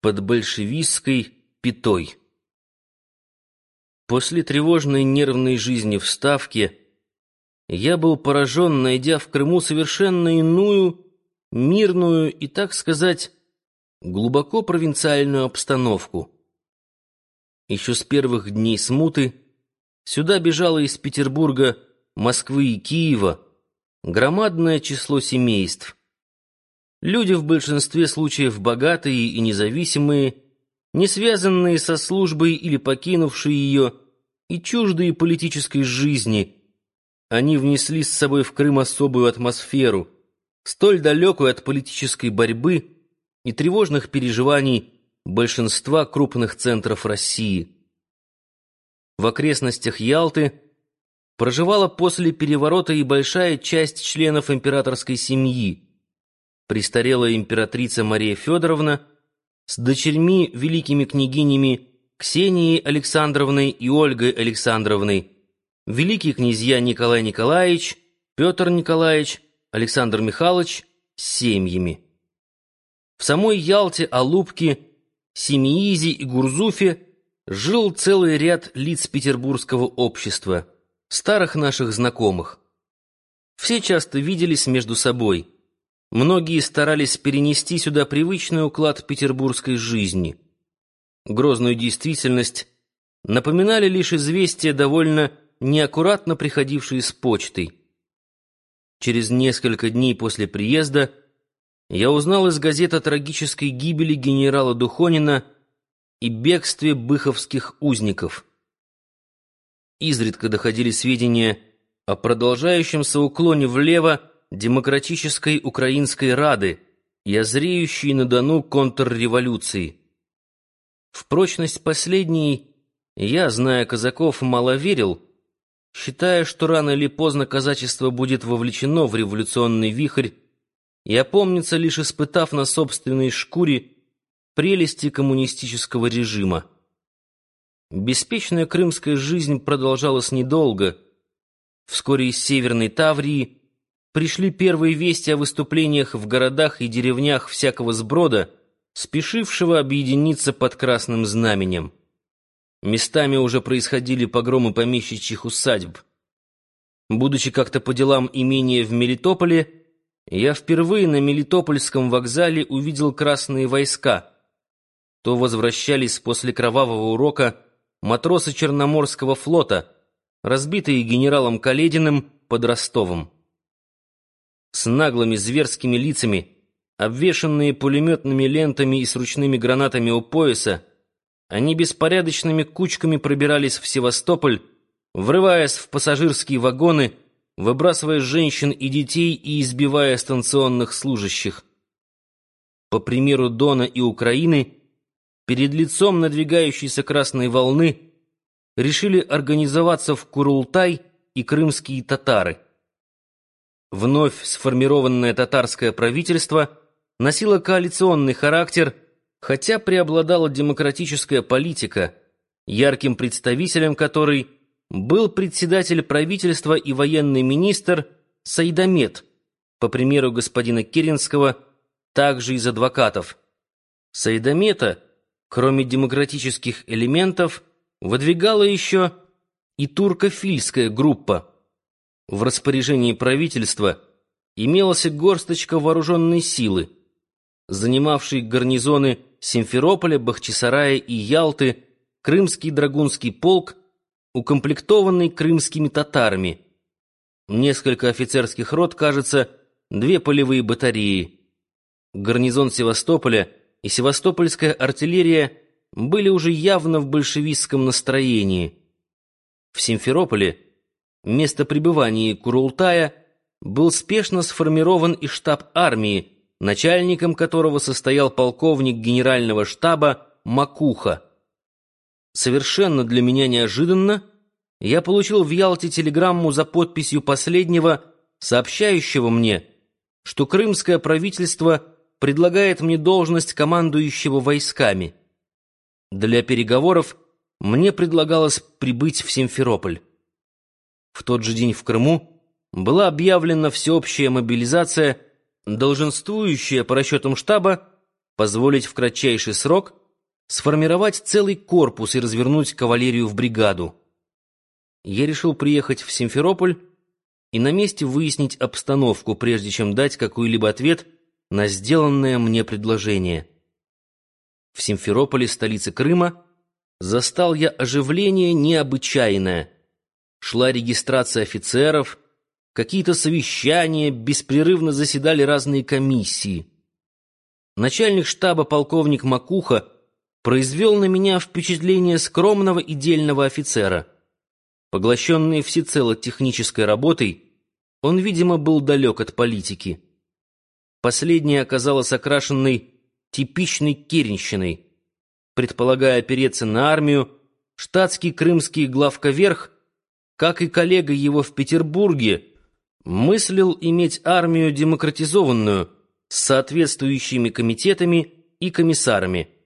под большевистской пятой. После тревожной нервной жизни в Ставке я был поражен, найдя в Крыму совершенно иную, мирную и, так сказать, глубоко провинциальную обстановку. Еще с первых дней смуты сюда бежало из Петербурга, Москвы и Киева громадное число семейств. Люди в большинстве случаев богатые и независимые, не связанные со службой или покинувшие ее, и чуждые политической жизни. Они внесли с собой в Крым особую атмосферу, столь далекую от политической борьбы и тревожных переживаний большинства крупных центров России. В окрестностях Ялты проживала после переворота и большая часть членов императорской семьи престарелая императрица Мария Федоровна с дочерьми великими княгинями Ксенией Александровной и Ольгой Александровной, великие князья Николай Николаевич, Петр Николаевич, Александр Михайлович с семьями. В самой Ялте, Алупке, Семиизе и Гурзуфе жил целый ряд лиц петербургского общества, старых наших знакомых. Все часто виделись между собой – Многие старались перенести сюда привычный уклад петербургской жизни. Грозную действительность напоминали лишь известия, довольно неаккуратно приходившие с почтой. Через несколько дней после приезда я узнал из газет о трагической гибели генерала Духонина и бегстве быховских узников. Изредка доходили сведения о продолжающемся уклоне влево демократической украинской Рады и озреющей на Дону контрреволюции. В прочность последней я, зная казаков, мало верил, считая, что рано или поздно казачество будет вовлечено в революционный вихрь и опомнится, лишь испытав на собственной шкуре прелести коммунистического режима. Беспечная крымская жизнь продолжалась недолго. Вскоре из Северной Таврии пришли первые вести о выступлениях в городах и деревнях всякого сброда, спешившего объединиться под красным знаменем. Местами уже происходили погромы помещичьих усадьб. Будучи как-то по делам имения в Мелитополе, я впервые на Мелитопольском вокзале увидел красные войска. То возвращались после кровавого урока матросы Черноморского флота, разбитые генералом Калединым под Ростовом с наглыми зверскими лицами, обвешанные пулеметными лентами и с ручными гранатами у пояса, они беспорядочными кучками пробирались в Севастополь, врываясь в пассажирские вагоны, выбрасывая женщин и детей и избивая станционных служащих. По примеру Дона и Украины, перед лицом надвигающейся красной волны решили организоваться в Курултай и крымские татары. Вновь сформированное татарское правительство носило коалиционный характер, хотя преобладала демократическая политика, ярким представителем которой был председатель правительства и военный министр Сайдамет, по примеру господина Керенского, также из адвокатов. Сайдамета, кроме демократических элементов, выдвигала еще и туркофильская группа, в распоряжении правительства имелась горсточка вооруженной силы, занимавшей гарнизоны Симферополя, Бахчисарая и Ялты, Крымский драгунский полк, укомплектованный крымскими татарами, несколько офицерских рот, кажется, две полевые батареи. Гарнизон Севастополя и севастопольская артиллерия были уже явно в большевистском настроении. В Симферополе место пребывания Курултая, был спешно сформирован и штаб армии, начальником которого состоял полковник генерального штаба Макуха. Совершенно для меня неожиданно я получил в Ялте телеграмму за подписью последнего, сообщающего мне, что крымское правительство предлагает мне должность командующего войсками. Для переговоров мне предлагалось прибыть в Симферополь. В тот же день в Крыму была объявлена всеобщая мобилизация, долженствующая, по расчетам штаба, позволить в кратчайший срок сформировать целый корпус и развернуть кавалерию в бригаду. Я решил приехать в Симферополь и на месте выяснить обстановку, прежде чем дать какой-либо ответ на сделанное мне предложение. В Симферополе, столице Крыма, застал я оживление необычайное. Шла регистрация офицеров, какие-то совещания, беспрерывно заседали разные комиссии. Начальник штаба полковник Макуха произвел на меня впечатление скромного и дельного офицера. Поглощенный всецело технической работой, он, видимо, был далек от политики. Последняя оказалась окрашенной типичной керенщиной. Предполагая опереться на армию, штатский крымский главковерх, как и коллега его в Петербурге, мыслил иметь армию демократизованную, с соответствующими комитетами и комиссарами –